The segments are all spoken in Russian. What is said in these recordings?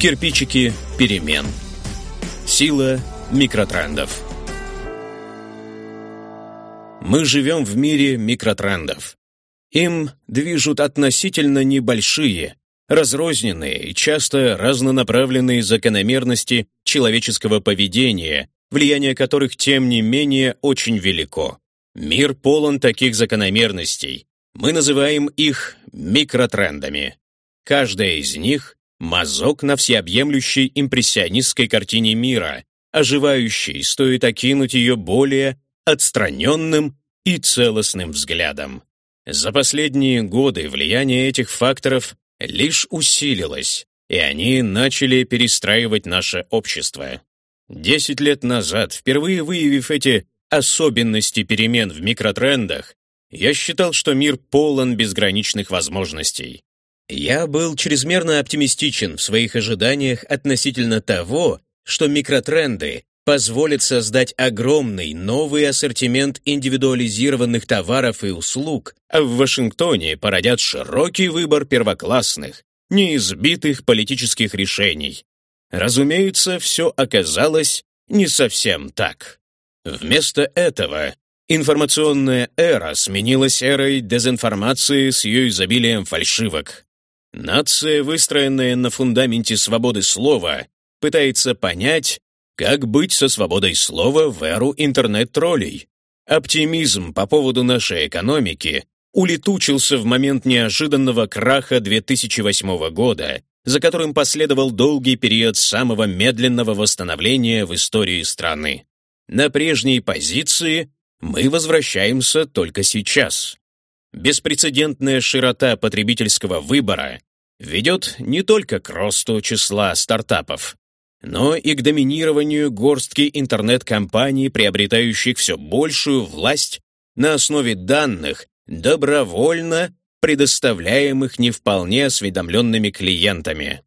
Кирпичики перемен. Сила микротрендов. Мы живем в мире микротрендов. Им движут относительно небольшие, разрозненные и часто разнонаправленные закономерности человеческого поведения, влияние которых, тем не менее, очень велико. Мир полон таких закономерностей. Мы называем их микротрендами. Каждая из них — мазок на всеобъемлющей импрессионистской картине мира, оживающей, стоит окинуть ее более отстраненным и целостным взглядом. За последние годы влияние этих факторов лишь усилилось, и они начали перестраивать наше общество. Десять лет назад, впервые выявив эти особенности перемен в микротрендах, я считал, что мир полон безграничных возможностей. Я был чрезмерно оптимистичен в своих ожиданиях относительно того, что микротренды позволят создать огромный новый ассортимент индивидуализированных товаров и услуг, а в Вашингтоне породят широкий выбор первоклассных, неизбитых политических решений. Разумеется, все оказалось не совсем так. Вместо этого информационная эра сменилась эрой дезинформации с ее изобилием фальшивок. Нация, выстроенная на фундаменте свободы слова, пытается понять, как быть со свободой слова в эру интернет-троллей? Оптимизм по поводу нашей экономики улетучился в момент неожиданного краха 2008 года, за которым последовал долгий период самого медленного восстановления в истории страны. На прежние позиции мы возвращаемся только сейчас. Беспрецедентная широта потребительского выбора ведет не только к росту числа стартапов, но и к доминированию горстки интернет-компаний, приобретающих все большую власть на основе данных, добровольно предоставляемых не вполне осведомленными клиентами.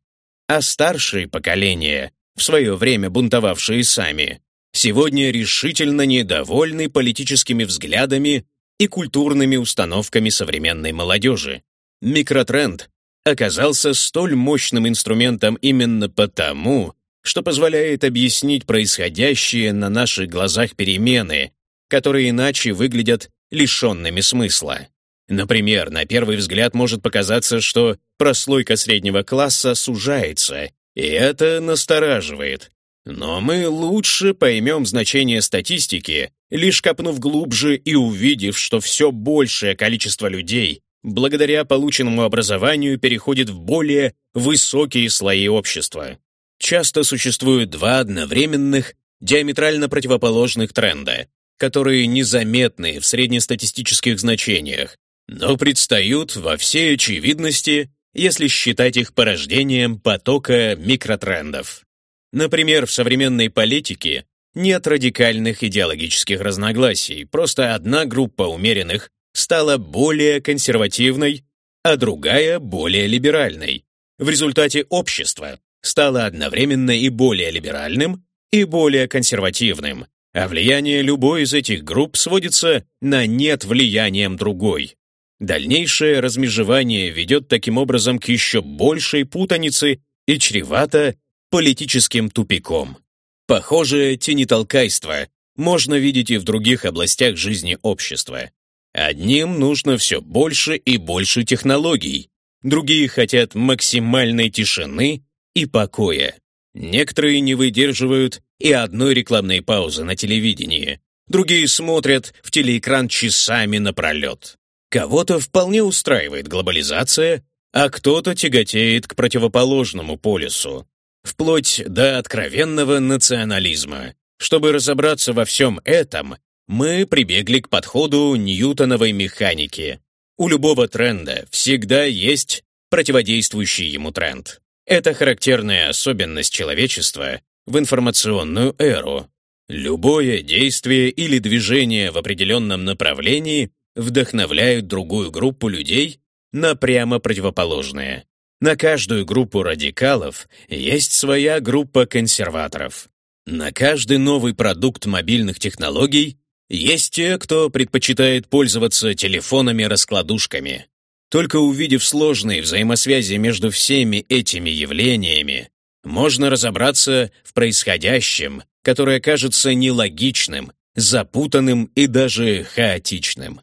А старшие поколения, в свое время бунтовавшие сами, сегодня решительно недовольны политическими взглядами и культурными установками современной молодежи. Микротренд оказался столь мощным инструментом именно потому, что позволяет объяснить происходящие на наших глазах перемены, которые иначе выглядят лишенными смысла. Например, на первый взгляд может показаться, что прослойка среднего класса сужается, и это настораживает. Но мы лучше поймем значение статистики, лишь копнув глубже и увидев, что все большее количество людей, благодаря полученному образованию, переходит в более высокие слои общества часто существуют два одновременных, диаметрально противоположных тренда, которые незаметны в среднестатистических значениях, но предстают во всей очевидности, если считать их порождением потока микротрендов. Например, в современной политике нет радикальных идеологических разногласий, просто одна группа умеренных стала более консервативной, а другая — более либеральной. В результате общество стало одновременно и более либеральным, и более консервативным, а влияние любой из этих групп сводится на нет влиянием другой. Дальнейшее размежевание ведет таким образом к еще большей путанице и чревато политическим тупиком. Похожее тенитолкайство можно видеть и в других областях жизни общества. Одним нужно все больше и больше технологий, другие хотят максимальной тишины и покоя. Некоторые не выдерживают и одной рекламной паузы на телевидении, другие смотрят в телеэкран часами напролет. Кого-то вполне устраивает глобализация, а кто-то тяготеет к противоположному полюсу, вплоть до откровенного национализма. Чтобы разобраться во всем этом, мы прибегли к подходу ньютоновой механики. У любого тренда всегда есть противодействующий ему тренд. Это характерная особенность человечества в информационную эру. Любое действие или движение в определенном направлении вдохновляют другую группу людей на прямо противоположное. На каждую группу радикалов есть своя группа консерваторов. На каждый новый продукт мобильных технологий есть те, кто предпочитает пользоваться телефонами-раскладушками. Только увидев сложные взаимосвязи между всеми этими явлениями, можно разобраться в происходящем, которое кажется нелогичным, запутанным и даже хаотичным.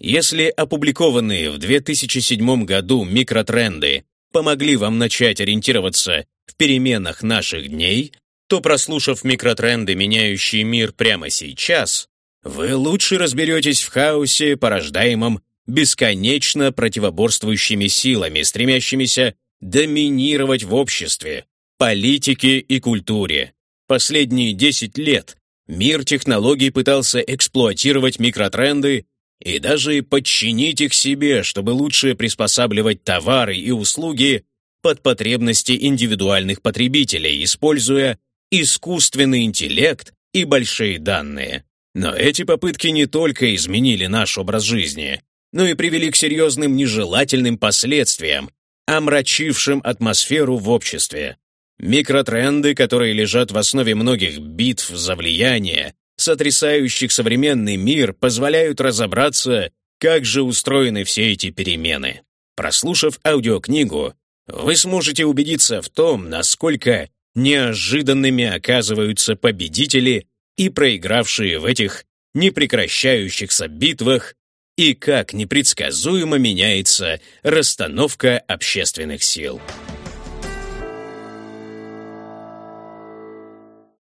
Если опубликованные в 2007 году микротренды помогли вам начать ориентироваться в переменах наших дней, то прослушав микротренды, меняющие мир прямо сейчас, вы лучше разберетесь в хаосе, порождаемом бесконечно противоборствующими силами, стремящимися доминировать в обществе, политике и культуре. Последние 10 лет мир технологий пытался эксплуатировать микротренды и даже подчинить их себе, чтобы лучше приспосабливать товары и услуги под потребности индивидуальных потребителей, используя искусственный интеллект и большие данные. Но эти попытки не только изменили наш образ жизни, но и привели к серьезным нежелательным последствиям, омрачившим атмосферу в обществе. Микротренды, которые лежат в основе многих битв за влияние, сотрясающих современный мир, позволяют разобраться, как же устроены все эти перемены. Прослушав аудиокнигу, вы сможете убедиться в том, насколько неожиданными оказываются победители и проигравшие в этих непрекращающихся битвах и как непредсказуемо меняется расстановка общественных сил.